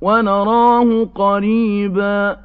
ونراه قريبا